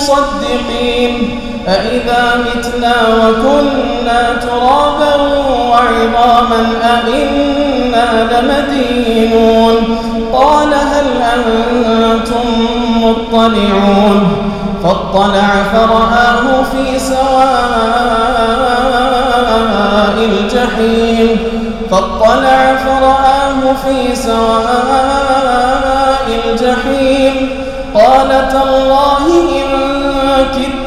المصدقين أئذا متنا وكنا ترابا وعظاما أئنا لمدينون. قال هل أنتم مطلعون؟ فاطلع فرآه في سواء الجحيم. فاطلع فرآه في سواء الجحيم. قال تالله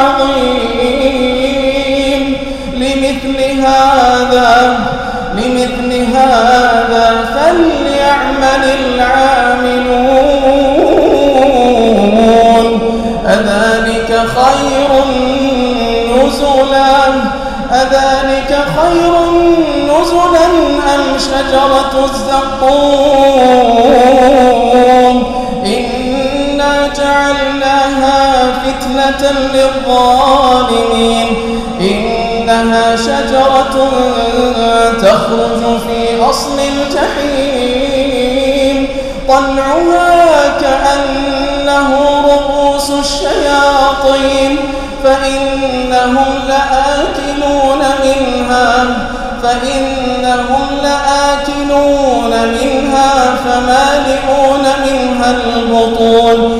العظيم. لمثل هذا لمثل هذا فليعمل العاملون. أذلك خير نزلا أذلك خير نزلا أم شجرة الزقوم. إنا جعلناها فتنة للظالمين. إنها شجرة تخرج في أصل الجحيم. طلعها كأنه رؤوس الشياطين. فإنهم لآكلون منها. فإنهم لآكلون منها فمالئون منها البطون.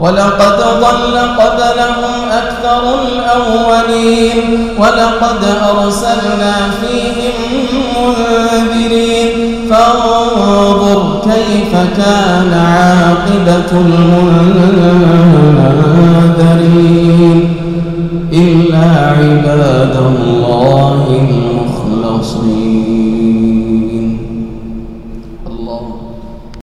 ولقد ضل قبلهم أكثر الأولين ولقد أرسلنا فيهم منذرين فانظر كيف كان عاقبة المنذرين إلا عباد الله